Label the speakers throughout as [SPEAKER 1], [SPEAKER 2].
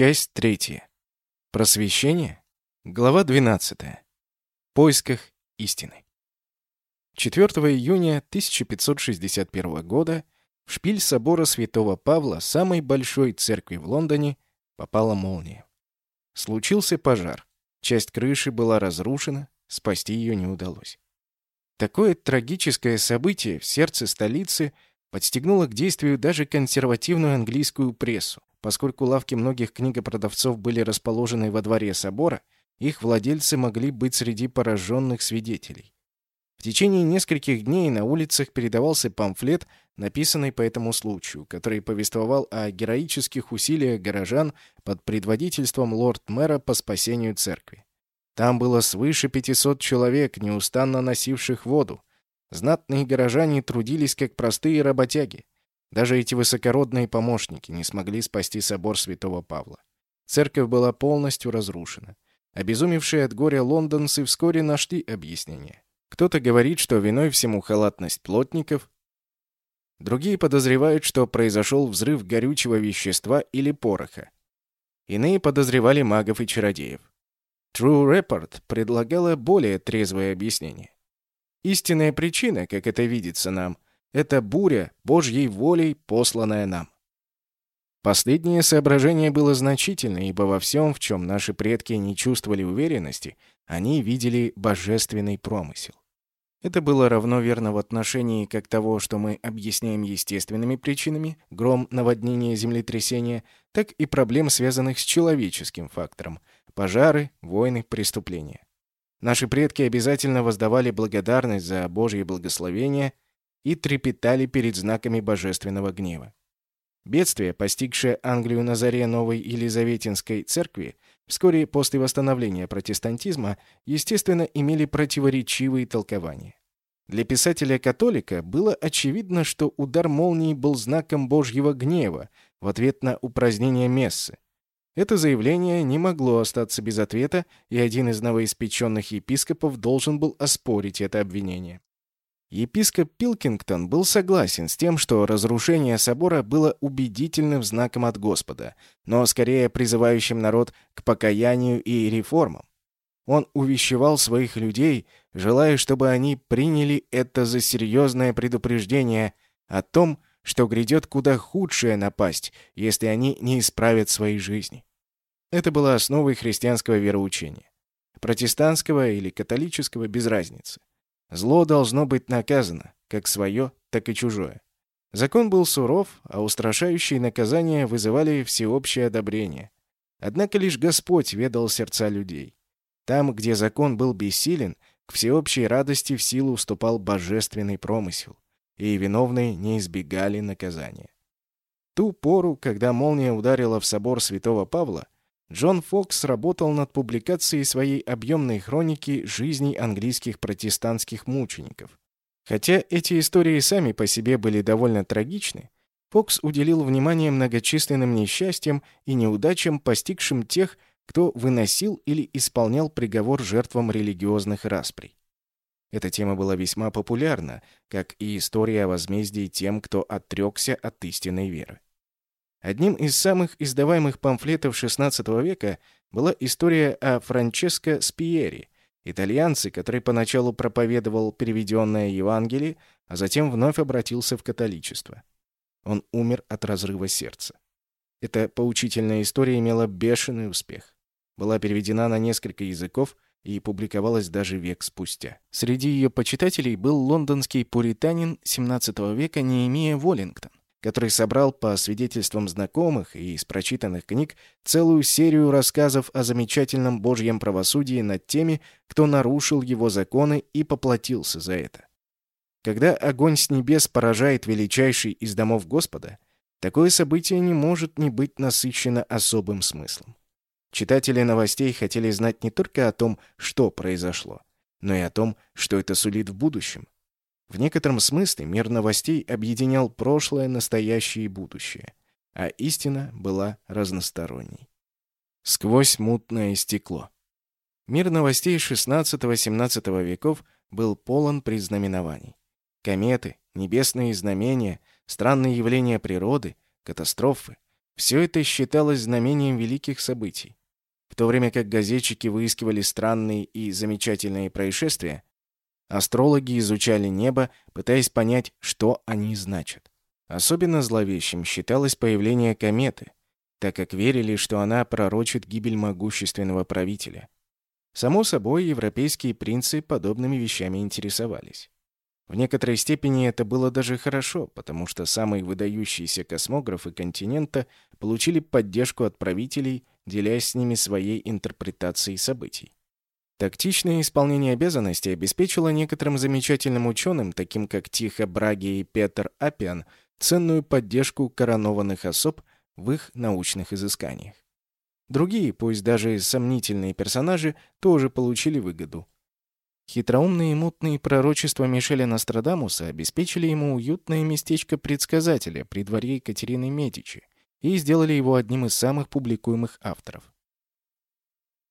[SPEAKER 1] Часть третья. Просвещение. Глава 12. В поисках истины. 4 июня 1561 года в шпиль собора Святого Павла, самой большой церкви в Лондоне, попала молния. Случился пожар. Часть крыши была разрушена, спасти ее не удалось. Такое трагическое событие в сердце столицы подстегнуло к действию даже консервативную английскую прессу. Поскольку лавки многих книгопродавцов были расположены во дворе собора, их владельцы могли быть среди пораженных свидетелей. В течение нескольких дней на улицах передавался памфлет, написанный по этому случаю, который повествовал о героических усилиях горожан под предводительством лорд-мэра по спасению церкви. Там было свыше 500 человек, неустанно носивших воду. Знатные горожане трудились как простые работяги. Даже эти высокородные помощники не смогли спасти собор святого Павла. Церковь была полностью разрушена. Обезумевшие от горя лондонцы вскоре нашли объяснение. Кто-то говорит, что виной всему халатность плотников. Другие подозревают, что произошел взрыв горючего вещества или пороха. Иные подозревали магов и чародеев. True Report предлагала более трезвое объяснение. Истинная причина, как это видится нам – это буря, Божьей волей, посланная нам. Последнее соображение было значительно, ибо во всем, в чем наши предки не чувствовали уверенности, они видели божественный промысел. Это было равно верно в отношении как того, что мы объясняем естественными причинами, гром, наводнение, землетрясение, так и проблем, связанных с человеческим фактором, пожары, войны, преступления. Наши предки обязательно воздавали благодарность за Божье благословение – и трепетали перед знаками божественного гнева. Бедствие, постигшее Англию на заре новой Елизаветинской церкви, вскоре после восстановления протестантизма, естественно, имели противоречивые толкования. Для писателя-католика было очевидно, что удар молнии был знаком Божьего гнева в ответ на упразднение мессы. Это заявление не могло остаться без ответа, и один из новоиспеченных епископов должен был оспорить это обвинение. Епископ Пилкингтон был согласен с тем, что разрушение собора было убедительным знаком от Господа, но скорее призывающим народ к покаянию и реформам. Он увещевал своих людей, желая, чтобы они приняли это за серьезное предупреждение о том, что грядет куда худшая напасть, если они не исправят свои жизни. Это была основой христианского вероучения. Протестантского или католического без разницы. Зло должно быть наказано, как свое, так и чужое. Закон был суров, а устрашающие наказания вызывали всеобщее одобрение. Однако лишь Господь ведал сердца людей. Там, где закон был бессилен, к всеобщей радости в силу уступал божественный промысел, и виновные не избегали наказания. Ту пору, когда молния ударила в собор святого Павла, Джон Фокс работал над публикацией своей объемной хроники жизней английских протестантских мучеников. Хотя эти истории сами по себе были довольно трагичны, Фокс уделил внимание многочисленным несчастьям и неудачам, постигшим тех, кто выносил или исполнял приговор жертвам религиозных расприй. Эта тема была весьма популярна, как и история о возмездии тем, кто отрекся от истинной веры. Одним из самых издаваемых памфлетов XVI века была история о Франческо Спиери, итальянце, который поначалу проповедовал переведенное Евангелие, а затем вновь обратился в католичество. Он умер от разрыва сердца. Эта поучительная история имела бешеный успех. Была переведена на несколько языков и публиковалась даже век спустя. Среди ее почитателей был лондонский пуританин XVII века Неемия Воллингтон который собрал по свидетельствам знакомых и из прочитанных книг целую серию рассказов о замечательном Божьем правосудии над теми, кто нарушил его законы и поплатился за это. Когда огонь с небес поражает величайший из домов Господа, такое событие не может не быть насыщено особым смыслом. Читатели новостей хотели знать не только о том, что произошло, но и о том, что это сулит в будущем, в некотором смысле мир новостей объединял прошлое, настоящее и будущее, а истина была разносторонней. Сквозь мутное стекло. Мир новостей XVI-XVII веков был полон признаменований. Кометы, небесные знамения, странные явления природы, катастрофы — Все это считалось знамением великих событий. В то время как газетчики выискивали странные и замечательные происшествия, астрологи изучали небо, пытаясь понять, что они значат. Особенно зловещим считалось появление кометы, так как верили, что она пророчит гибель могущественного правителя. Само собой, европейские принцы подобными вещами интересовались. В некоторой степени это было даже хорошо, потому что самые выдающиеся космографы континента получили поддержку от правителей, делясь с ними своей интерпретацией событий. Тактичное исполнение обязанностей обеспечило некоторым замечательным ученым, таким как Тихо Браги и Петр Апиан, ценную поддержку коронованных особ в их научных изысканиях. Другие, пусть даже сомнительные персонажи, тоже получили выгоду. Хитроумные и мутные пророчества Мишеля Нострадамуса обеспечили ему уютное местечко предсказателя при дворе Екатерины Медичи и сделали его одним из самых публикуемых авторов.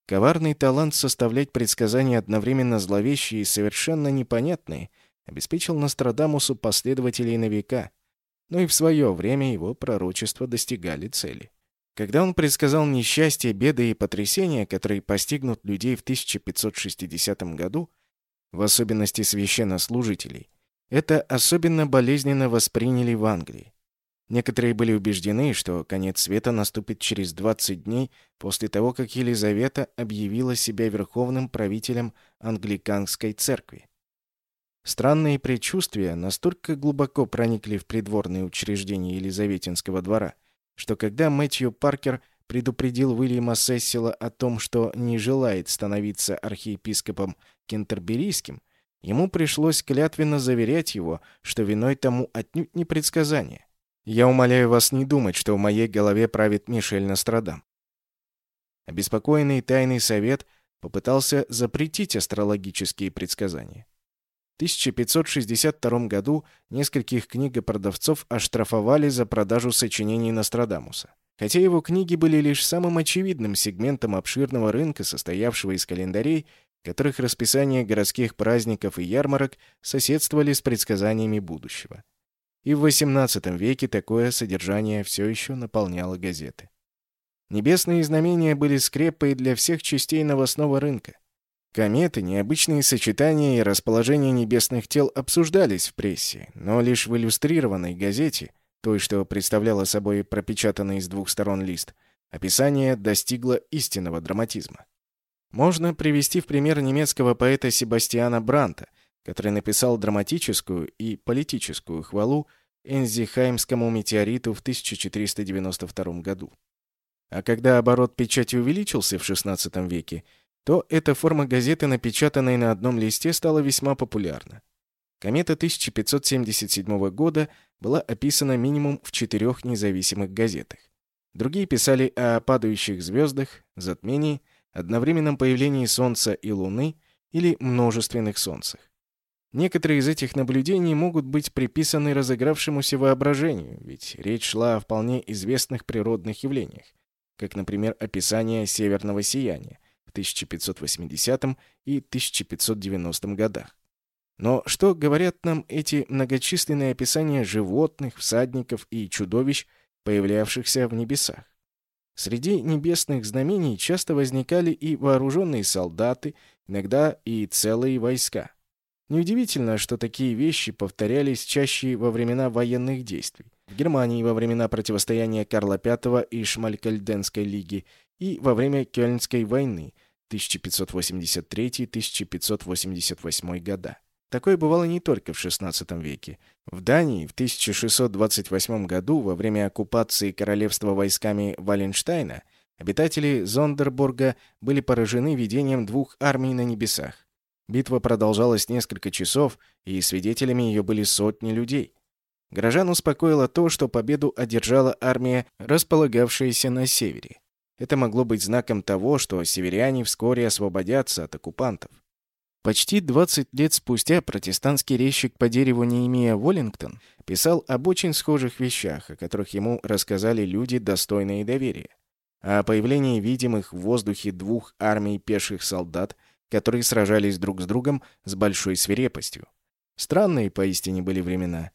[SPEAKER 1] Коварный талант составлять предсказания одновременно зловещие и совершенно непонятные обеспечил Нострадамусу последователей на века, но и в свое время его пророчества достигали цели. Когда он предсказал несчастье, беды и потрясения, которые постигнут людей в 1560 году, в особенности священнослужителей, это особенно болезненно восприняли в Англии. Некоторые были убеждены, что конец света наступит через 20 дней после того, как Елизавета объявила себя верховным правителем англиканской церкви. Странные предчувствия настолько глубоко проникли в придворные учреждения Елизаветинского двора, что когда Мэтью Паркер предупредил Уильяма Сессила о том, что не желает становиться архиепископом Кентерберийским, ему пришлось клятвенно заверять его, что виной тому отнюдь не предсказание. «Я умоляю вас не думать, что в моей голове правит Мишель Нострадам». Обеспокоенный тайный совет попытался запретить астрологические предсказания. В 1562 году нескольких книгопродавцов оштрафовали за продажу сочинений Нострадамуса. Хотя его книги были лишь самым очевидным сегментом обширного рынка, состоявшего из календарей, которых расписание городских праздников и ярмарок соседствовали с предсказаниями будущего. И в XVIII веке такое содержание все еще наполняло газеты. Небесные знамения были скрепой для всех частей новостного рынка. Кометы, необычные сочетания и расположение небесных тел обсуждались в прессе, но лишь в иллюстрированной газете той, что представляла собой пропечатанный с двух сторон лист, описание достигло истинного драматизма. Можно привести в пример немецкого поэта Себастьяна Бранта, который написал драматическую и политическую хвалу Энзихаймскому метеориту в 1492 году. А когда оборот печати увеличился в XVI веке, то эта форма газеты, напечатанной на одном листе, стала весьма популярна. Комета 1577 года была описана минимум в четырех независимых газетах. Другие писали о падающих звездах, затмении, одновременном появлении Солнца и Луны или множественных Солнцах. Некоторые из этих наблюдений могут быть приписаны разыгравшемуся воображению, ведь речь шла о вполне известных природных явлениях, как, например, описание северного сияния в 1580 и 1590 годах. Но что говорят нам эти многочисленные описания животных, всадников и чудовищ, появлявшихся в небесах? Среди небесных знамений часто возникали и вооруженные солдаты, иногда и целые войска. Неудивительно, что такие вещи повторялись чаще во времена военных действий. В Германии во времена противостояния Карла V и Шмалькальденской лиги и во время Кёльнской войны 1583-1588 года. Такое бывало не только в XVI веке. В Дании в 1628 году, во время оккупации королевства войсками Валенштайна, обитатели Зондербурга были поражены видением двух армий на небесах. Битва продолжалась несколько часов, и свидетелями ее были сотни людей. Горожан успокоило то, что победу одержала армия, располагавшаяся на севере. Это могло быть знаком того, что северяне вскоре освободятся от оккупантов. Почти 20 лет спустя протестантский резчик по дереву Неемия Воллингтон писал об очень схожих вещах, о которых ему рассказали люди, достойные доверия. О появлении видимых в воздухе двух армий пеших солдат, которые сражались друг с другом с большой свирепостью. Странные поистине были времена.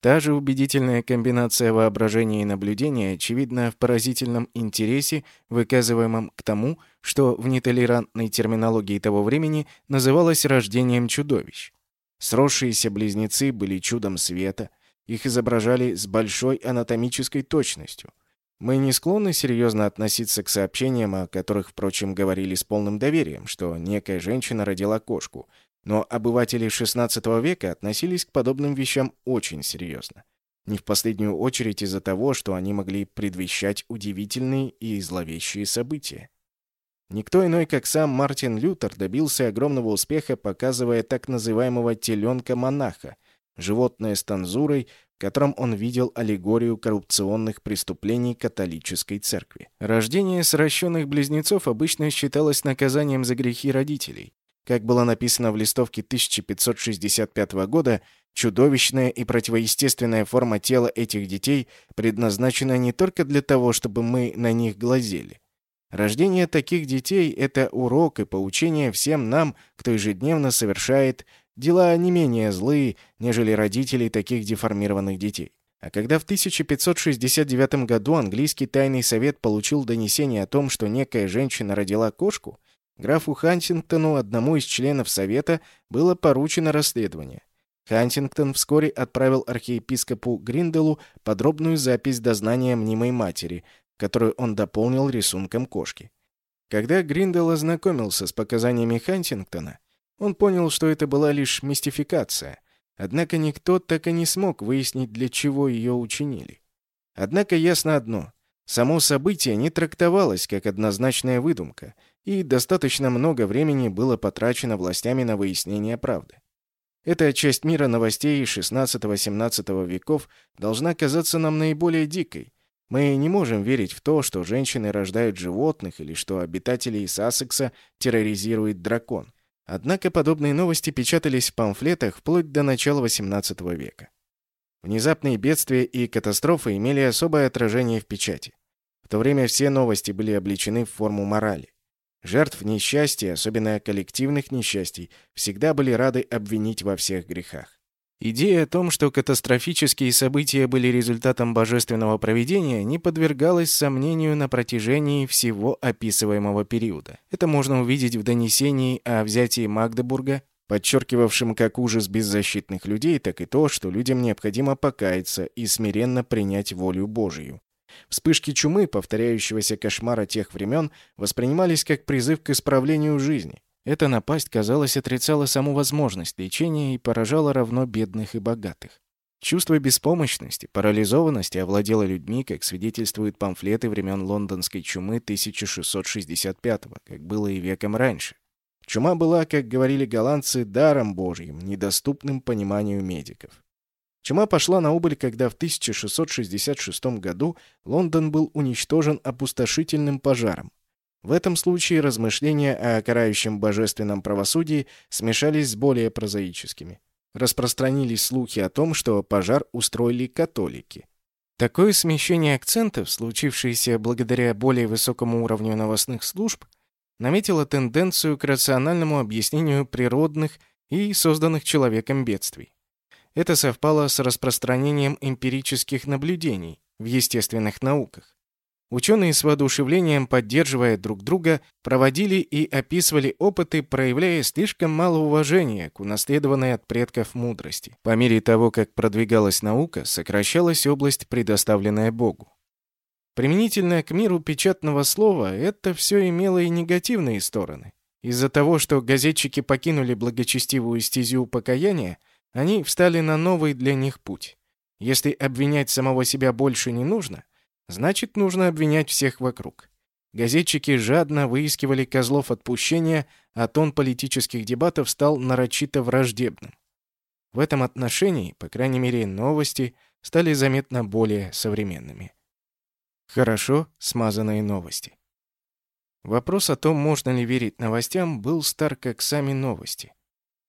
[SPEAKER 1] Та же убедительная комбинация воображения и наблюдения очевидна в поразительном интересе, выказываемом к тому, что в нетолерантной терминологии того времени называлось рождением чудовищ. Сросшиеся близнецы были чудом света, их изображали с большой анатомической точностью. Мы не склонны серьезно относиться к сообщениям, о которых, впрочем, говорили с полным доверием, что некая женщина родила кошку, но обыватели XVI века относились к подобным вещам очень серьезно. Не в последнюю очередь из-за того, что они могли предвещать удивительные и зловещие события. Никто иной, как сам Мартин Лютер, добился огромного успеха, показывая так называемого «теленка-монаха», животное с танзурой, котором он видел аллегорию коррупционных преступлений католической церкви. Рождение сращенных близнецов обычно считалось наказанием за грехи родителей. Как было написано в листовке 1565 года, чудовищная и противоестественная форма тела этих детей предназначена не только для того, чтобы мы на них глазели. Рождение таких детей – это урок и поучение всем нам, кто ежедневно совершает дела не менее злые, нежели родители таких деформированных детей. А когда в 1569 году английский тайный совет получил донесение о том, что некая женщина родила кошку, графу Хантингтону, одному из членов совета, было поручено расследование. Хантингтон вскоре отправил архиепископу Гринделу подробную запись дознания мнимой матери, которую он дополнил рисунком кошки. Когда Гриндел ознакомился с показаниями Хантингтона, он понял, что это была лишь мистификация, однако никто так и не смог выяснить, для чего ее учинили. Однако ясно одно – само событие не трактовалось как однозначная выдумка, и достаточно много времени было потрачено властями на выяснение правды. Эта часть мира новостей XVI-XVII веков должна казаться нам наиболее дикой, мы не можем верить в то, что женщины рождают животных или что обитателей Сассекса терроризирует дракон. Однако подобные новости печатались в памфлетах вплоть до начала XVIII века. Внезапные бедствия и катастрофы имели особое отражение в печати. В то время все новости были обличены в форму морали. Жертв несчастья, особенно коллективных несчастий, всегда были рады обвинить во всех грехах. Идея о том, что катастрофические события были результатом божественного провидения, не подвергалась сомнению на протяжении всего описываемого периода. Это можно увидеть в донесении о взятии Магдебурга, подчеркивавшем как ужас беззащитных людей, так и то, что людям необходимо покаяться и смиренно принять волю Божию. Вспышки чумы, повторяющегося кошмара тех времен, воспринимались как призыв к исправлению жизни. Эта напасть, казалось, отрицала саму возможность лечения и поражала равно бедных и богатых. Чувство беспомощности, парализованности овладело людьми, как свидетельствуют памфлеты времен лондонской чумы 1665 как было и веком раньше. Чума была, как говорили голландцы, даром божьим, недоступным пониманию медиков. Чума пошла на убыль, когда в 1666 году Лондон был уничтожен опустошительным пожаром, в этом случае размышления о карающем божественном правосудии смешались с более прозаическими. Распространились слухи о том, что пожар устроили католики. Такое смещение акцентов, случившееся благодаря более высокому уровню новостных служб, наметило тенденцию к рациональному объяснению природных и созданных человеком бедствий. Это совпало с распространением эмпирических наблюдений в естественных науках. Ученые с воодушевлением, поддерживая друг друга, проводили и описывали опыты, проявляя слишком мало уважения к унаследованной от предков мудрости. По мере того, как продвигалась наука, сокращалась область, предоставленная Богу. Применительно к миру печатного слова, это все имело и негативные стороны. Из-за того, что газетчики покинули благочестивую стезю покаяния, они встали на новый для них путь. Если обвинять самого себя больше не нужно – Значит, нужно обвинять всех вокруг. Газетчики жадно выискивали козлов отпущения, а тон политических дебатов стал нарочито враждебным. В этом отношении, по крайней мере, новости стали заметно более современными. Хорошо смазанные новости. Вопрос о том, можно ли верить новостям, был стар как сами новости.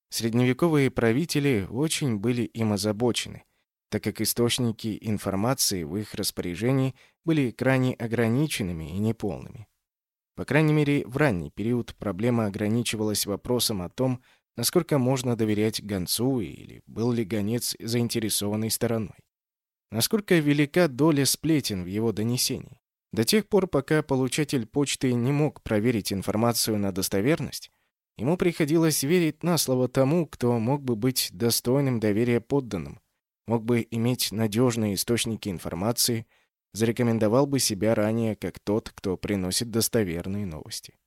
[SPEAKER 1] Средневековые правители очень были им озабочены так как источники информации в их распоряжении были крайне ограниченными и неполными. По крайней мере, в ранний период проблема ограничивалась вопросом о том, насколько можно доверять гонцу или был ли гонец заинтересованной стороной. насколько велика доля сплетен в его донесении. До тех пор, пока получатель почты не мог проверить информацию на достоверность, ему приходилось верить на слово тому, кто мог бы быть достойным доверия подданным, мог бы иметь надежные источники информации, зарекомендовал бы себя ранее как тот, кто приносит достоверные новости.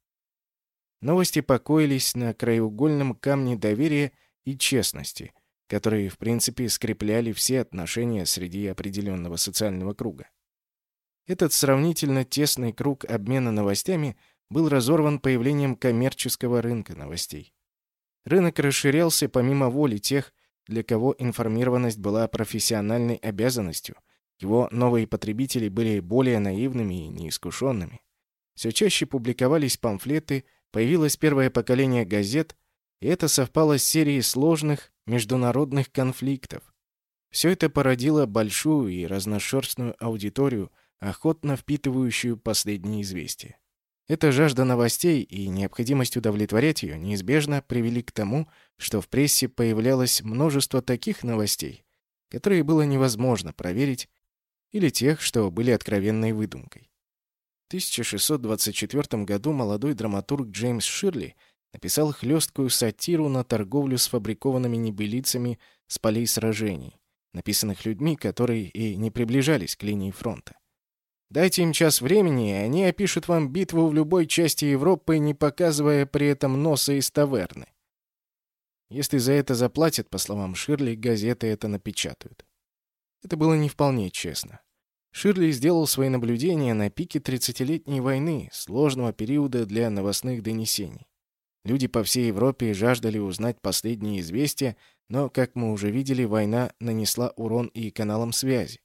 [SPEAKER 1] Новости покоились на краеугольном камне доверия и честности, которые, в принципе, скрепляли все отношения среди определенного социального круга. Этот сравнительно тесный круг обмена новостями был разорван появлением коммерческого рынка новостей. Рынок расширялся помимо воли тех, для кого информированность была профессиональной обязанностью. Его новые потребители были более наивными и неискушенными. Все чаще публиковались памфлеты, появилось первое поколение газет, и это совпало с серией сложных международных конфликтов. Все это породило большую и разношерстную аудиторию, охотно впитывающую последние известия. Эта жажда новостей и необходимость удовлетворять ее неизбежно привели к тому, что в прессе появлялось множество таких новостей, которые было невозможно проверить, или тех, что были откровенной выдумкой. В 1624 году молодой драматург Джеймс Ширли написал хлесткую сатиру на торговлю с фабрикованными небылицами с полей сражений, написанных людьми, которые и не приближались к линии фронта. Дайте им час времени, и они опишут вам битву в любой части Европы, не показывая при этом носа из таверны. Если за это заплатят, по словам Ширли, газеты это напечатают. Это было не вполне честно. Ширли сделал свои наблюдения на пике 30-летней войны, сложного периода для новостных донесений. Люди по всей Европе жаждали узнать последние известия, но, как мы уже видели, война нанесла урон и каналам связи.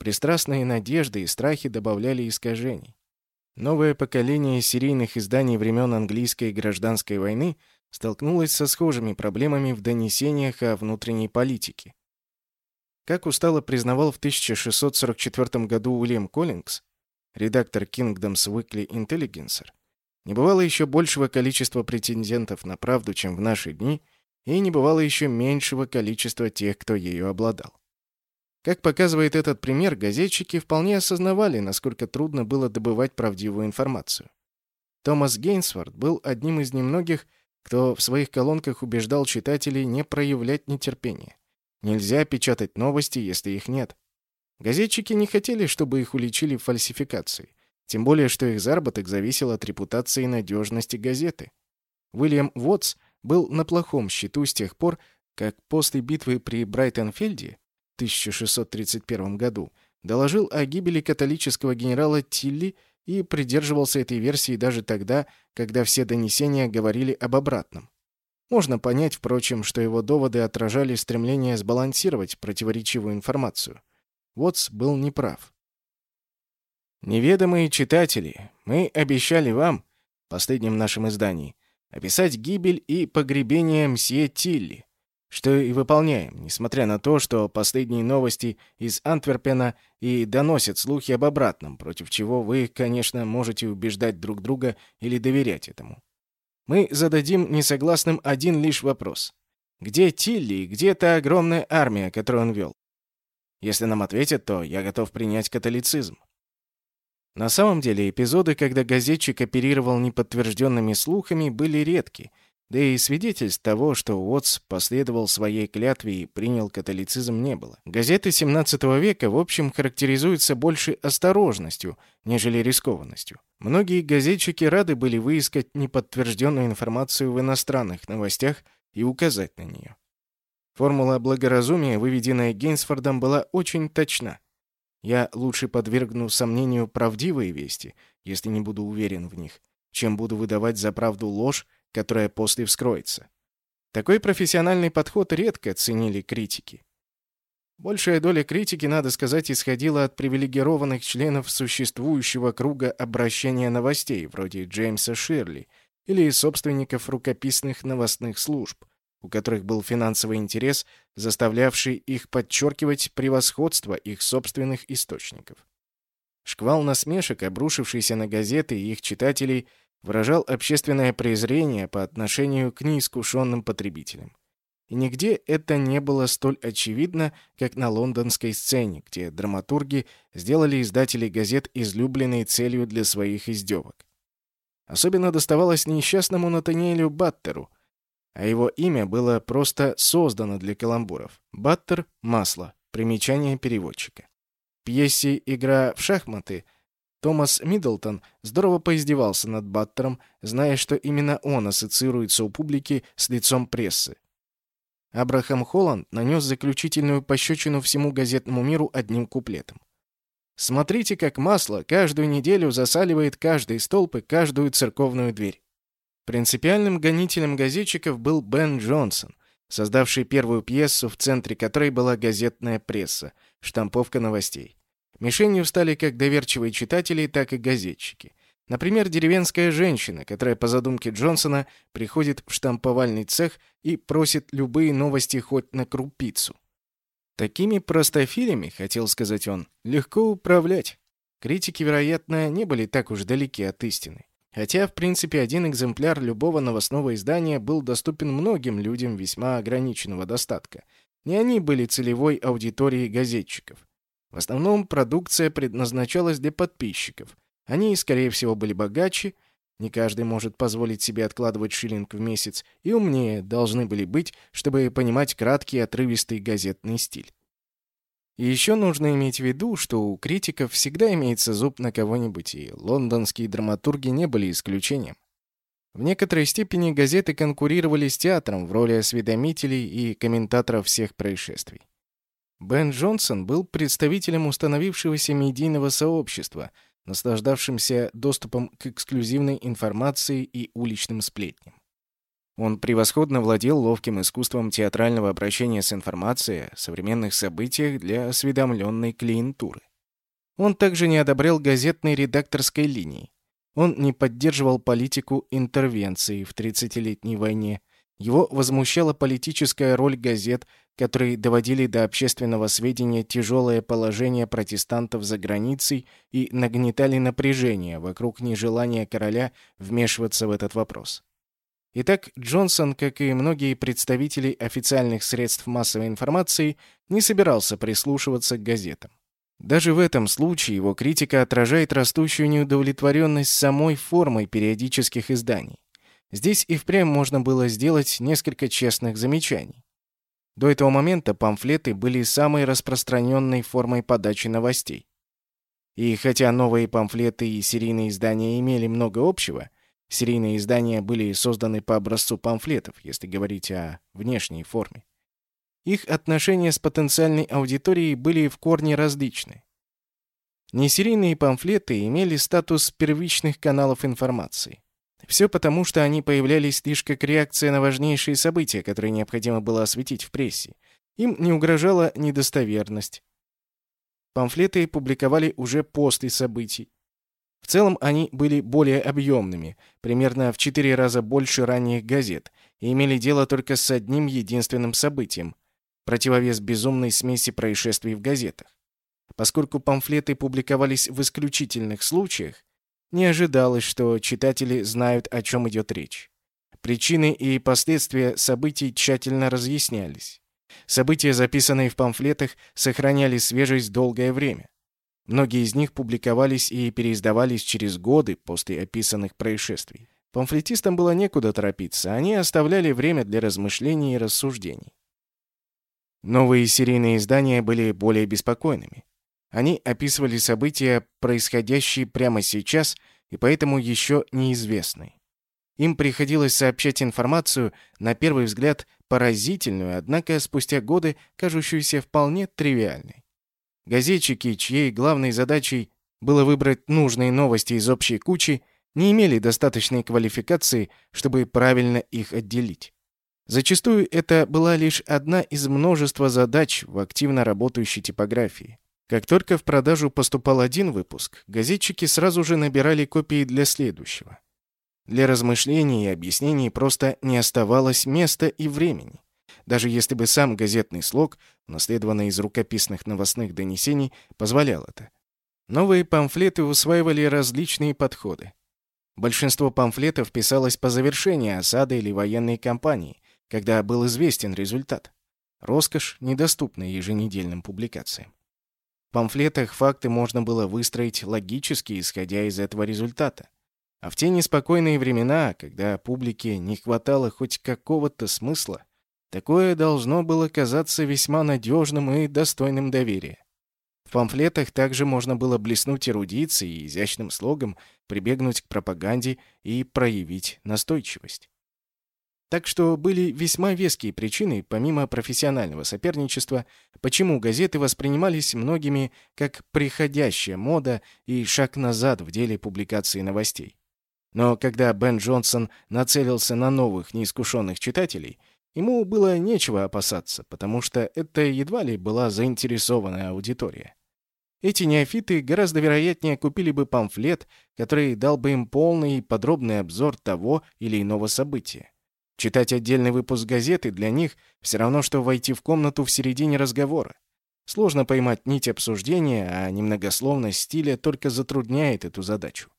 [SPEAKER 1] Пристрастные надежды и страхи добавляли искажений. Новое поколение серийных изданий времен английской гражданской войны столкнулось со схожими проблемами в донесениях о внутренней политике. Как устало признавал в 1644 году Уильям Коллингс, редактор Kingdom's Weekly Intelligencer, не бывало еще большего количества претендентов на правду, чем в наши дни, и не бывало еще меньшего количества тех, кто ею обладал. Как показывает этот пример, газетчики вполне осознавали, насколько трудно было добывать правдивую информацию. Томас Гейнсворт был одним из немногих, кто в своих колонках убеждал читателей не проявлять нетерпения. Нельзя печатать новости, если их нет. Газетчики не хотели, чтобы их уличили в фальсификации, тем более, что их заработок зависел от репутации и надежности газеты. Уильям Уотс был на плохом счету с тех пор, как после битвы при Брайтонфельде 1631 году доложил о гибели католического генерала Тилли и придерживался этой версии даже тогда, когда все донесения говорили об обратном. Можно понять, впрочем, что его доводы отражали стремление сбалансировать противоречивую информацию. Вотс был неправ. Неведомые читатели, мы обещали вам, в последнем нашем издании, описать гибель и погребение мсье Тилли что и выполняем, несмотря на то, что последние новости из Антверпена и доносят слухи об обратном, против чего вы, конечно, можете убеждать друг друга или доверять этому. Мы зададим несогласным один лишь вопрос. Где Тилли и где та огромная армия, которую он вел? Если нам ответят, то я готов принять католицизм. На самом деле, эпизоды, когда газетчик оперировал неподтвержденными слухами, были редки — да и свидетельств того, что Уотс последовал своей клятве и принял католицизм, не было. Газеты XVII века, в общем, характеризуются больше осторожностью, нежели рискованностью. Многие газетчики рады были выискать неподтвержденную информацию в иностранных новостях и указать на нее. Формула благоразумия, выведенная Гейнсфордом, была очень точна. Я лучше подвергну сомнению правдивые вести, если не буду уверен в них, чем буду выдавать за правду ложь, которая после вскроется. Такой профессиональный подход редко ценили критики. Большая доля критики, надо сказать, исходила от привилегированных членов существующего круга обращения новостей, вроде Джеймса Ширли, или собственников рукописных новостных служб, у которых был финансовый интерес, заставлявший их подчеркивать превосходство их собственных источников. Шквал насмешек, обрушившийся на газеты и их читателей, выражал общественное презрение по отношению к неискушенным потребителям. И нигде это не было столь очевидно, как на лондонской сцене, где драматурги сделали издателей газет излюбленной целью для своих издевок. Особенно доставалось несчастному Натаниэлю Баттеру, а его имя было просто создано для каламбуров. Баттер — масло. Примечание переводчика. В пьесе «Игра в шахматы» Томас Миддлтон здорово поиздевался над Баттером, зная, что именно он ассоциируется у публики с лицом прессы. Абрахам Холланд нанес заключительную пощечину всему газетному миру одним куплетом. Смотрите, как масло каждую неделю засаливает каждый столб и каждую церковную дверь. Принципиальным гонителем газетчиков был Бен Джонсон, создавший первую пьесу, в центре которой была газетная пресса, штамповка новостей. Мишенью стали как доверчивые читатели, так и газетчики. Например, деревенская женщина, которая по задумке Джонсона приходит в штамповальный цех и просит любые новости хоть на крупицу. Такими простофилями, хотел сказать он, легко управлять. Критики, вероятно, не были так уж далеки от истины. Хотя, в принципе, один экземпляр любого новостного издания был доступен многим людям весьма ограниченного достатка. Не они были целевой аудиторией газетчиков. В основном продукция предназначалась для подписчиков, они, скорее всего, были богаче, не каждый может позволить себе откладывать шиллинг в месяц, и умнее должны были быть, чтобы понимать краткий отрывистый газетный стиль. И еще нужно иметь в виду, что у критиков всегда имеется зуб на кого-нибудь, и лондонские драматурги не были исключением. В некоторой степени газеты конкурировали с театром в роли осведомителей и комментаторов всех происшествий. Бен Джонсон был представителем установившегося медийного сообщества – наслаждавшимся доступом к эксклюзивной информации и уличным сплетням. Он превосходно владел ловким искусством театрального обращения с информацией о современных событиях для осведомленной клиентуры. Он также не одобрял газетной редакторской линии. Он не поддерживал политику интервенции в 30-летней войне. Его возмущала политическая роль газет которые доводили до общественного сведения тяжелое положение протестантов за границей и нагнетали напряжение вокруг нежелания короля вмешиваться в этот вопрос. Итак, Джонсон, как и многие представители официальных средств массовой информации, не собирался прислушиваться к газетам. Даже в этом случае его критика отражает растущую неудовлетворенность самой формой периодических изданий. Здесь и впрямь можно было сделать несколько честных замечаний. До этого момента памфлеты были самой распространенной формой подачи новостей. И хотя новые памфлеты и серийные издания имели много общего, серийные издания были созданы по образцу памфлетов, если говорить о внешней форме. Их отношения с потенциальной аудиторией были в корне различны. Несерийные памфлеты имели статус первичных каналов информации. Все потому, что они появлялись лишь как реакция на важнейшие события, которые необходимо было осветить в прессе. Им не угрожала недостоверность. Памфлеты публиковали уже после событий. В целом они были более объемными, примерно в четыре раза больше ранних газет, и имели дело только с одним единственным событием – противовес безумной смеси происшествий в газетах. Поскольку памфлеты публиковались в исключительных случаях, не ожидалось, что читатели знают, о чем идет речь. Причины и последствия событий тщательно разъяснялись. События, записанные в памфлетах, сохраняли свежесть долгое время. Многие из них публиковались и переиздавались через годы после описанных происшествий. Памфлетистам было некуда торопиться, они оставляли время для размышлений и рассуждений. Новые серийные издания были более беспокойными. Они описывали события, происходящие прямо сейчас, и поэтому еще неизвестные. Им приходилось сообщать информацию, на первый взгляд, поразительную, однако спустя годы кажущуюся вполне тривиальной. Газетчики, чьей главной задачей было выбрать нужные новости из общей кучи, не имели достаточной квалификации, чтобы правильно их отделить. Зачастую это была лишь одна из множества задач в активно работающей типографии. Как только в продажу поступал один выпуск, газетчики сразу же набирали копии для следующего. Для размышлений и объяснений просто не оставалось места и времени. Даже если бы сам газетный слог, наследованный из рукописных новостных донесений, позволял это. Новые памфлеты усваивали различные подходы. Большинство памфлетов писалось по завершении осады или военной кампании, когда был известен результат. Роскошь, недоступная еженедельным публикациям. В памфлетах факты можно было выстроить логически, исходя из этого результата. А в те неспокойные времена, когда публике не хватало хоть какого-то смысла, такое должно было казаться весьма надежным и достойным доверия. В памфлетах также можно было блеснуть эрудицией и изящным слогом, прибегнуть к пропаганде и проявить настойчивость. Так что были весьма веские причины, помимо профессионального соперничества, почему газеты воспринимались многими как приходящая мода и шаг назад в деле публикации новостей. Но когда Бен Джонсон нацелился на новых неискушенных читателей, ему было нечего опасаться, потому что это едва ли была заинтересованная аудитория. Эти неофиты гораздо вероятнее купили бы памфлет, который дал бы им полный и подробный обзор того или иного события. Читать отдельный выпуск газеты для них все равно, что войти в комнату в середине разговора. Сложно поймать нить обсуждения, а немногословность стиля только затрудняет эту задачу.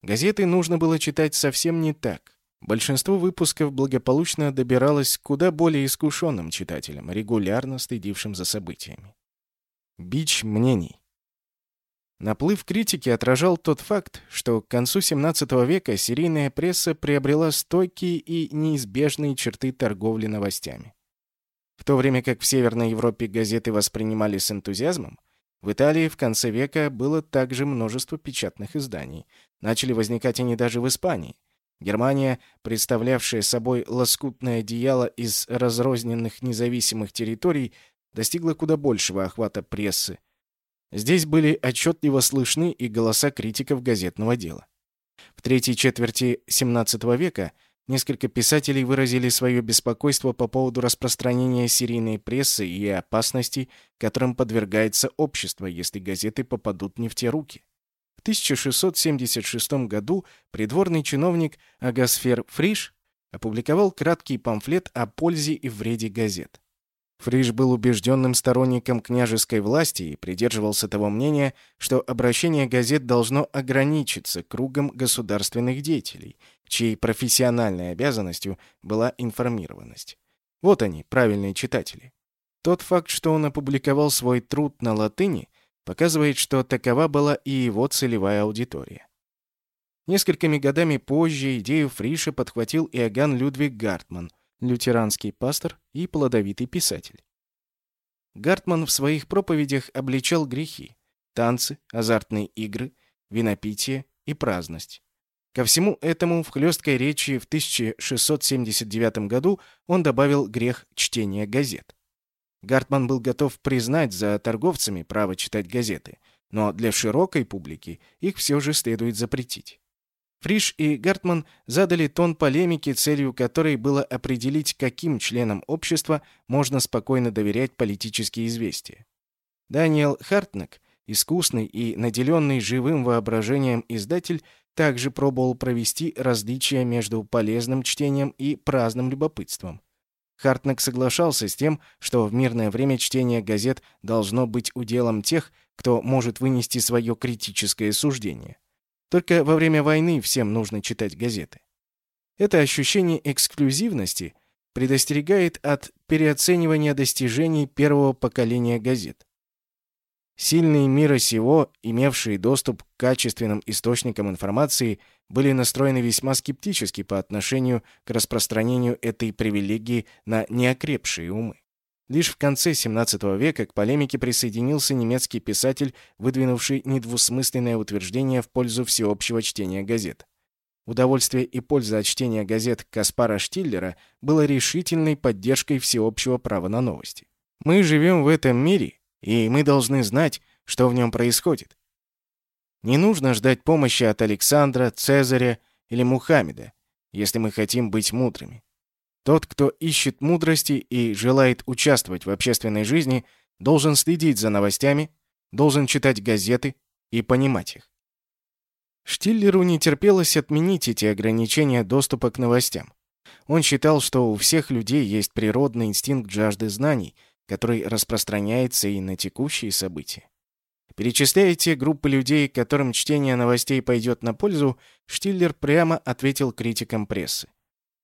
[SPEAKER 1] Газеты нужно было читать совсем не так. Большинство выпусков благополучно добиралось куда более искушенным читателям, регулярно следившим за событиями. Бич мнений. Наплыв критики отражал тот факт, что к концу XVII века серийная пресса приобрела стойкие и неизбежные черты торговли новостями. В то время как в Северной Европе газеты воспринимали с энтузиазмом, в Италии в конце века было также множество печатных изданий. Начали возникать они даже в Испании. Германия, представлявшая собой лоскутное одеяло из разрозненных независимых территорий, достигла куда большего охвата прессы, Здесь были отчетливо слышны и голоса критиков газетного дела. В третьей четверти XVII века несколько писателей выразили свое беспокойство по поводу распространения серийной прессы и опасностей, которым подвергается общество, если газеты попадут не в те руки. В 1676 году придворный чиновник Агасфер Фриш опубликовал краткий памфлет о пользе и вреде газет. Фриш был убежденным сторонником княжеской власти и придерживался того мнения, что обращение газет должно ограничиться кругом государственных деятелей, чьей профессиональной обязанностью была информированность. Вот они, правильные читатели. Тот факт, что он опубликовал свой труд на латыни, показывает, что такова была и его целевая аудитория. Несколькими годами позже идею Фриша подхватил Иоганн Людвиг Гартман – лютеранский пастор и плодовитый писатель. Гартман в своих проповедях обличал грехи – танцы, азартные игры, винопитие и праздность. Ко всему этому в хлесткой речи в 1679 году он добавил грех чтения газет. Гартман был готов признать за торговцами право читать газеты, но для широкой публики их все же следует запретить. Фриш и Гартман задали тон полемики, целью которой было определить, каким членам общества можно спокойно доверять политические известия. Даниэл Хартнек, искусный и наделенный живым воображением издатель, также пробовал провести различия между полезным чтением и праздным любопытством. Хартнек соглашался с тем, что в мирное время чтение газет должно быть уделом тех, кто может вынести свое критическое суждение. Только во время войны всем нужно читать газеты. Это ощущение эксклюзивности предостерегает от переоценивания достижений первого поколения газет. Сильные мира сего, имевшие доступ к качественным источникам информации, были настроены весьма скептически по отношению к распространению этой привилегии на неокрепшие умы. Лишь в конце XVII века к полемике присоединился немецкий писатель, выдвинувший недвусмысленное утверждение в пользу всеобщего чтения газет. Удовольствие и польза от чтения газет Каспара Штиллера было решительной поддержкой всеобщего права на новости. Мы живем в этом мире, и мы должны знать, что в нем происходит. Не нужно ждать помощи от Александра, Цезаря или Мухаммеда, если мы хотим быть мудрыми. Тот, кто ищет мудрости и желает участвовать в общественной жизни, должен следить за новостями, должен читать газеты и понимать их. Штиллеру не терпелось отменить эти ограничения доступа к новостям. Он считал, что у всех людей есть природный инстинкт жажды знаний, который распространяется и на текущие события. Перечисляя те группы людей, которым чтение новостей пойдет на пользу, Штиллер прямо ответил критикам прессы.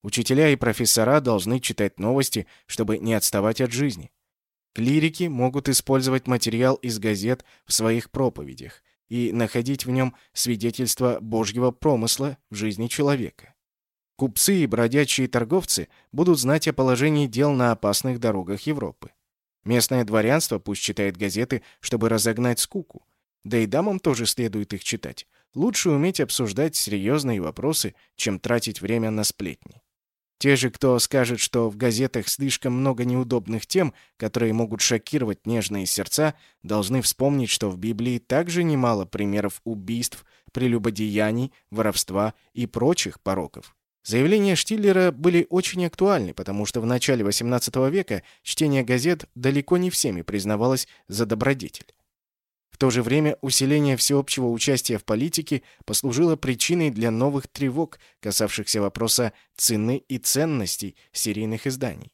[SPEAKER 1] Учителя и профессора должны читать новости, чтобы не отставать от жизни. Клирики могут использовать материал из газет в своих проповедях и находить в нем свидетельство Божьего промысла в жизни человека. Купцы и бродячие торговцы будут знать о положении дел на опасных дорогах Европы. Местное дворянство пусть читает газеты, чтобы разогнать скуку. Да и дамам тоже следует их читать. Лучше уметь обсуждать серьезные вопросы, чем тратить время на сплетни. Те же, кто скажет, что в газетах слишком много неудобных тем, которые могут шокировать нежные сердца, должны вспомнить, что в Библии также немало примеров убийств, прелюбодеяний, воровства и прочих пороков. Заявления Штиллера были очень актуальны, потому что в начале XVIII века чтение газет далеко не всеми признавалось за добродетель. То же время усиление всеобщего участия в политике послужило причиной для новых тревог, касавшихся вопроса цены и ценностей серийных изданий.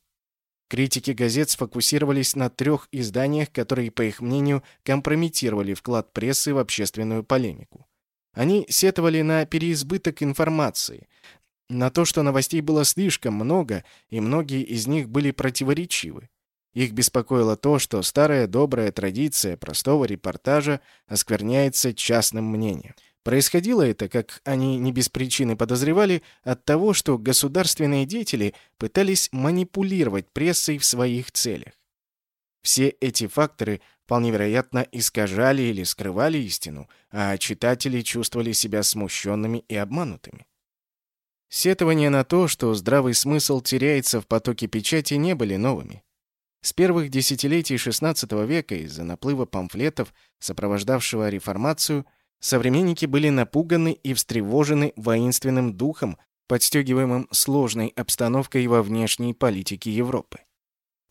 [SPEAKER 1] Критики газет сфокусировались на трех изданиях, которые, по их мнению, компрометировали вклад прессы в общественную полемику. Они сетовали на переизбыток информации, на то, что новостей было слишком много, и многие из них были противоречивы. Их беспокоило то, что старая добрая традиция простого репортажа оскверняется частным мнением. Происходило это, как они не без причины подозревали, от того, что государственные деятели пытались манипулировать прессой в своих целях. Все эти факторы вполне вероятно искажали или скрывали истину, а читатели чувствовали себя смущенными и обманутыми. Сетования на то, что здравый смысл теряется в потоке печати, не были новыми. С первых десятилетий XVI века из-за наплыва памфлетов, сопровождавшего реформацию, современники были напуганы и встревожены воинственным духом, подстегиваемым сложной обстановкой во внешней политике Европы.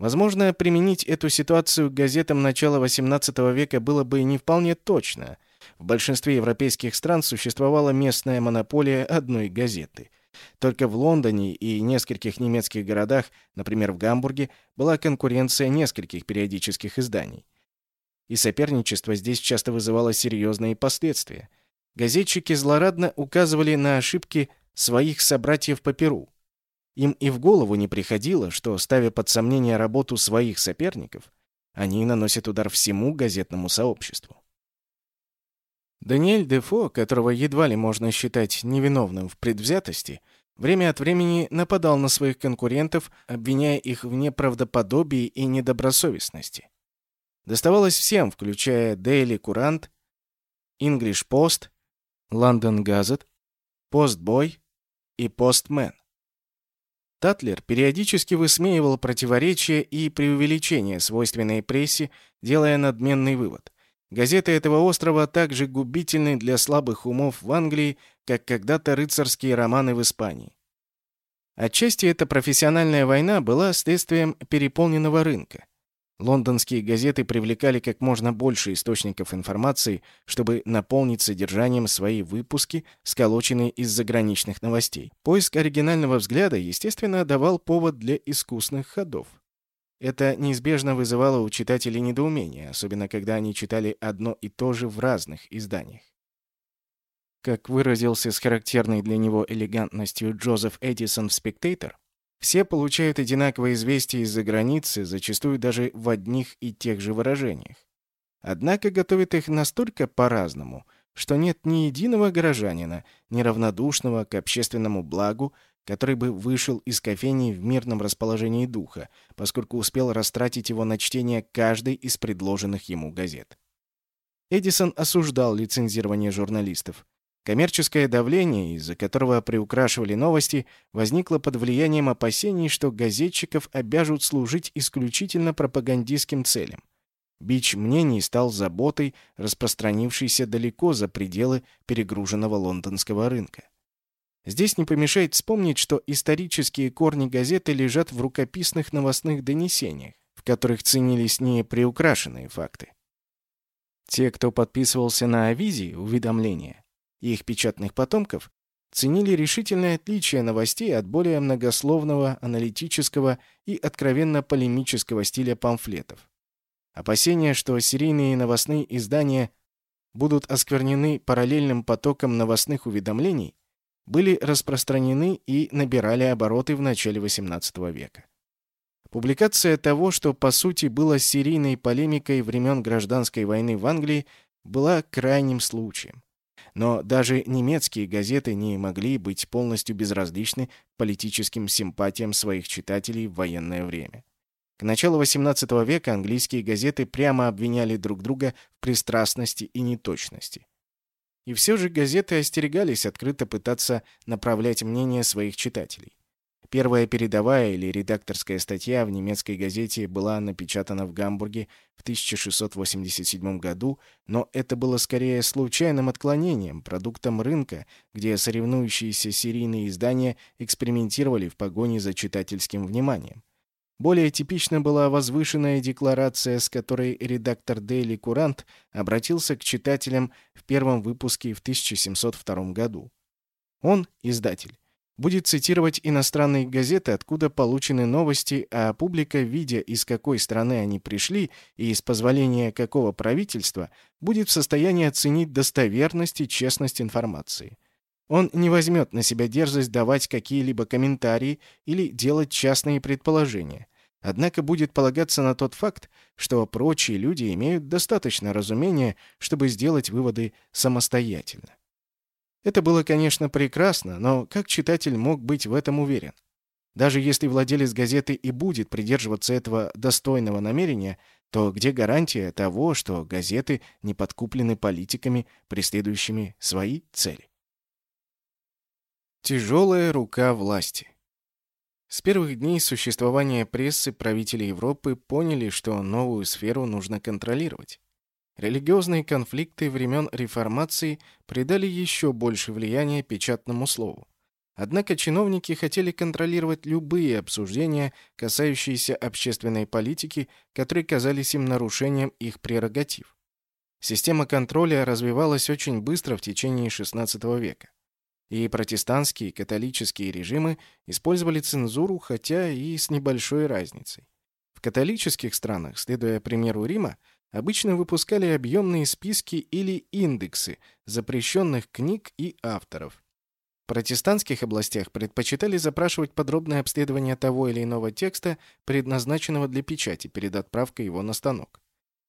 [SPEAKER 1] Возможно, применить эту ситуацию к газетам начала XVIII века было бы не вполне точно. В большинстве европейских стран существовала местная монополия одной газеты – только в Лондоне и нескольких немецких городах, например, в Гамбурге, была конкуренция нескольких периодических изданий. И соперничество здесь часто вызывало серьезные последствия. Газетчики злорадно указывали на ошибки своих собратьев по Перу. Им и в голову не приходило, что, ставя под сомнение работу своих соперников, они наносят удар всему газетному сообществу. Даниэль Дефо, которого едва ли можно считать невиновным в предвзятости, время от времени нападал на своих конкурентов, обвиняя их в неправдоподобии и недобросовестности. Доставалось всем, включая Daily Courant, English Post, London Gazette, Postboy и Postman. Татлер периодически высмеивал противоречия и преувеличения, свойственные прессе, делая надменный вывод. Газеты этого острова так же губительны для слабых умов в Англии, как когда-то рыцарские романы в Испании. Отчасти эта профессиональная война была следствием переполненного рынка. Лондонские газеты привлекали как можно больше источников информации, чтобы наполнить содержанием свои выпуски, сколоченные из заграничных новостей. Поиск оригинального взгляда, естественно, давал повод для искусных ходов. Это неизбежно вызывало у читателей недоумение, особенно когда они читали одно и то же в разных изданиях. Как выразился с характерной для него элегантностью Джозеф Эдисон в «Спектейтор», все получают одинаковое известие из-за границы, зачастую даже в одних и тех же выражениях. Однако готовят их настолько по-разному, что нет ни единого горожанина, неравнодушного к общественному благу, который бы вышел из кофейни в мирном расположении духа, поскольку успел растратить его на чтение каждой из предложенных ему газет. Эдисон осуждал лицензирование журналистов. Коммерческое давление, из-за которого приукрашивали новости, возникло под влиянием опасений, что газетчиков обяжут служить исключительно пропагандистским целям. Бич мнений стал заботой, распространившейся далеко за пределы перегруженного лондонского рынка. Здесь не помешает вспомнить, что исторические корни газеты лежат в рукописных новостных донесениях, в которых ценились не приукрашенные факты. Те, кто подписывался на авизии, уведомления, и их печатных потомков, ценили решительное отличие новостей от более многословного, аналитического и откровенно полемического стиля памфлетов. Опасения, что серийные новостные издания будут осквернены параллельным потоком новостных уведомлений, были распространены и набирали обороты в начале XVIII века. Публикация того, что по сути было серийной полемикой времен гражданской войны в Англии, была крайним случаем. Но даже немецкие газеты не могли быть полностью безразличны политическим симпатиям своих читателей в военное время. К началу XVIII века английские газеты прямо обвиняли друг друга в пристрастности и неточности. И все же газеты остерегались открыто пытаться направлять мнение своих читателей. Первая передовая или редакторская статья в немецкой газете была напечатана в Гамбурге в 1687 году, но это было скорее случайным отклонением, продуктом рынка, где соревнующиеся серийные издания экспериментировали в погоне за читательским вниманием. Более типична была возвышенная декларация, с которой редактор Daily Курант обратился к читателям в первом выпуске в 1702 году. Он, издатель, будет цитировать иностранные газеты, откуда получены новости, а публика, видя, из какой страны они пришли и из позволения какого правительства, будет в состоянии оценить достоверность и честность информации. Он не возьмет на себя дерзость давать какие-либо комментарии или делать частные предположения. Однако будет полагаться на тот факт, что прочие люди имеют достаточно разумения, чтобы сделать выводы самостоятельно. Это было, конечно, прекрасно, но как читатель мог быть в этом уверен? Даже если владелец газеты и будет придерживаться этого достойного намерения, то где гарантия того, что газеты не подкуплены политиками, преследующими свои цели? Тяжелая рука власти. С первых дней существования прессы правители Европы поняли, что новую сферу нужно контролировать. Религиозные конфликты времен реформации придали еще больше влияния печатному слову. Однако чиновники хотели контролировать любые обсуждения, касающиеся общественной политики, которые казались им нарушением их прерогатив. Система контроля развивалась очень быстро в течение XVI века и протестантские и католические режимы использовали цензуру, хотя и с небольшой разницей. В католических странах, следуя примеру Рима, обычно выпускали объемные списки или индексы запрещенных книг и авторов. В протестантских областях предпочитали запрашивать подробное обследование того или иного текста, предназначенного для печати, перед отправкой его на станок.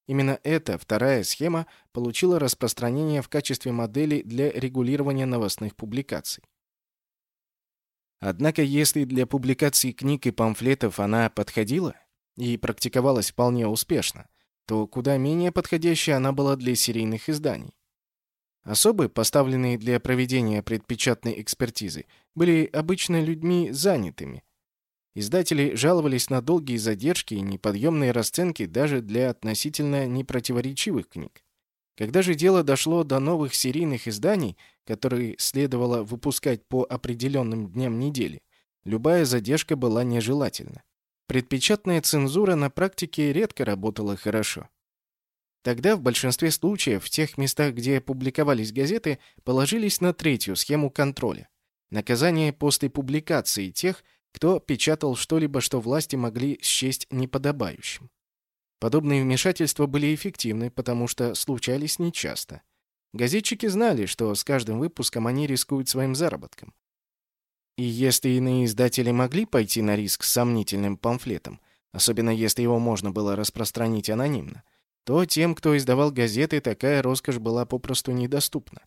[SPEAKER 1] Именно эта вторая схема получила распространение в качестве модели для регулирования новостных публикаций. Однако, если для публикации книг и памфлетов она подходила и практиковалась вполне успешно, то куда менее подходящей она была для серийных изданий. Особы, поставленные для проведения предпечатной экспертизы, были обычно людьми занятыми, Издатели жаловались на долгие задержки и неподъемные расценки даже для относительно непротиворечивых книг. Когда же дело дошло до новых серийных изданий, которые следовало выпускать по определенным дням недели, любая задержка была нежелательна. Предпечатная цензура на практике редко работала хорошо. Тогда в большинстве случаев в тех местах, где публиковались газеты, положились на третью схему контроля. Наказание после публикации тех, кто печатал что-либо, что власти могли счесть неподобающим. Подобные вмешательства были эффективны, потому что случались нечасто. Газетчики знали, что с каждым выпуском они рискуют своим заработком. И если иные издатели могли пойти на риск с сомнительным памфлетом, особенно если его можно было распространить анонимно, то тем, кто издавал газеты, такая роскошь была попросту недоступна.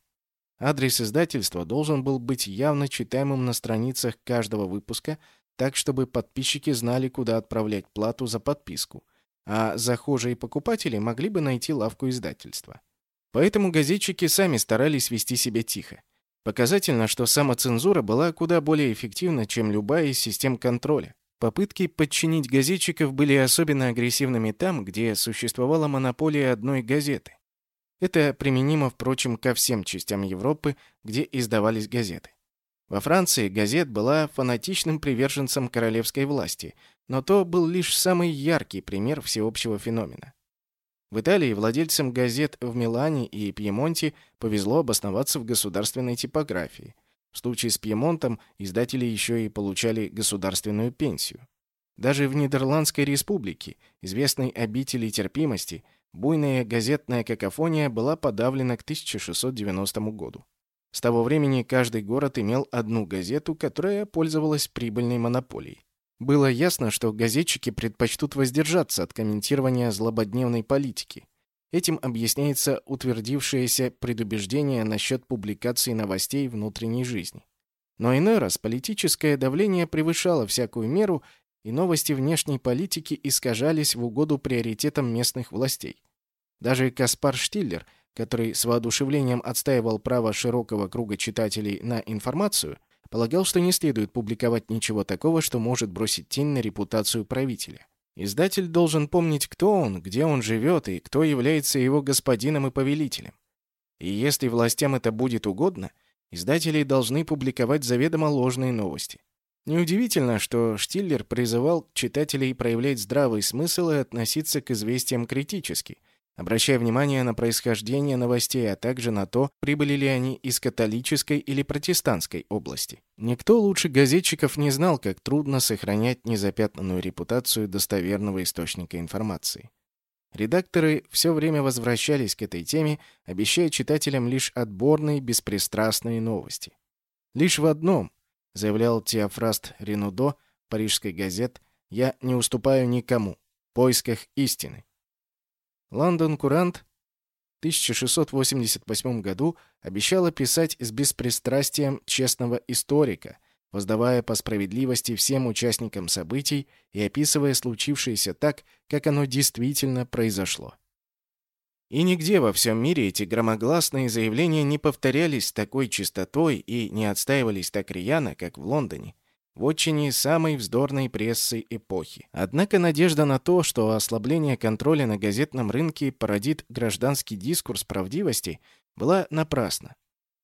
[SPEAKER 1] Адрес издательства должен был быть явно читаемым на страницах каждого выпуска – так, чтобы подписчики знали, куда отправлять плату за подписку, а захожие покупатели могли бы найти лавку издательства. Поэтому газетчики сами старались вести себя тихо. Показательно, что самоцензура была куда более эффективна, чем любая из систем контроля. Попытки подчинить газетчиков были особенно агрессивными там, где существовала монополия одной газеты. Это применимо, впрочем, ко всем частям Европы, где издавались газеты. Во Франции газет была фанатичным приверженцем королевской власти, но то был лишь самый яркий пример всеобщего феномена. В Италии владельцам газет в Милане и Пьемонте повезло обосноваться в государственной типографии. В случае с Пьемонтом издатели еще и получали государственную пенсию. Даже в Нидерландской республике, известной обители терпимости, буйная газетная какофония была подавлена к 1690 году. С того времени каждый город имел одну газету, которая пользовалась прибыльной монополией. Было ясно, что газетчики предпочтут воздержаться от комментирования злободневной политики. Этим объясняется утвердившееся предубеждение насчет публикации новостей внутренней жизни. Но иной раз политическое давление превышало всякую меру, и новости внешней политики искажались в угоду приоритетам местных властей. Даже Каспар Штиллер – который с воодушевлением отстаивал право широкого круга читателей на информацию, полагал, что не следует публиковать ничего такого, что может бросить тень на репутацию правителя. Издатель должен помнить, кто он, где он живет и кто является его господином и повелителем. И если властям это будет угодно, издатели должны публиковать заведомо ложные новости. Неудивительно, что Штиллер призывал читателей проявлять здравый смысл и относиться к известиям критически – обращая внимание на происхождение новостей, а также на то, прибыли ли они из католической или протестантской области. Никто лучше газетчиков не знал, как трудно сохранять незапятнанную репутацию достоверного источника информации. Редакторы все время возвращались к этой теме, обещая читателям лишь отборные, беспристрастные новости. «Лишь в одном», — заявлял Теофраст Ренудо парижской газет, «я не уступаю никому в поисках истины. Лондон Курант в 1688 году обещала писать с беспристрастием честного историка, воздавая по справедливости всем участникам событий и описывая случившееся так, как оно действительно произошло. И нигде во всем мире эти громогласные заявления не повторялись с такой чистотой и не отстаивались так рьяно, как в Лондоне, в отчине самой вздорной прессы эпохи. Однако надежда на то, что ослабление контроля на газетном рынке породит гражданский дискурс правдивости, была напрасна.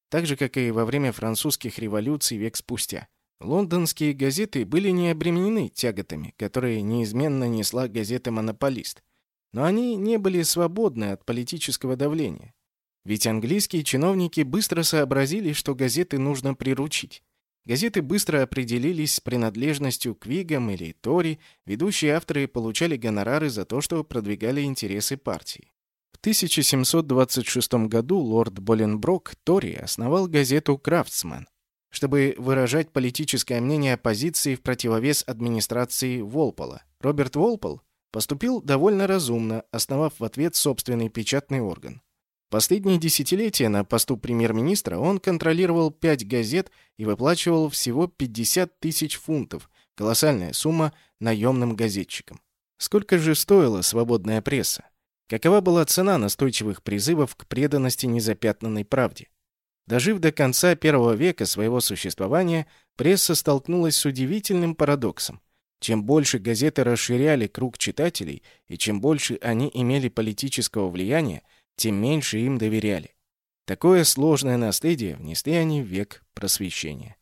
[SPEAKER 1] Так же, как и во время французских революций век спустя. Лондонские газеты были не обременены тяготами, которые неизменно несла газета-монополист. Но они не были свободны от политического давления. Ведь английские чиновники быстро сообразили, что газеты нужно приручить. Газеты быстро определились с принадлежностью к Вигам или Тори, ведущие авторы получали гонорары за то, что продвигали интересы партии. В 1726 году лорд Боленброк, Тори, основал газету «Крафтсмен», чтобы выражать политическое мнение оппозиции в противовес администрации Волпола. Роберт Волпол поступил довольно разумно, основав в ответ собственный печатный орган. Последние десятилетия на посту премьер-министра он контролировал пять газет и выплачивал всего 50 тысяч фунтов, колоссальная сумма наемным газетчикам. Сколько же стоила свободная пресса? Какова была цена настойчивых призывов к преданности незапятнанной правде? Дожив до конца первого века своего существования, пресса столкнулась с удивительным парадоксом. Чем больше газеты расширяли круг читателей, и чем больше они имели политического влияния, тем меньше им доверяли. Такое сложное наследие внесли они в век просвещения.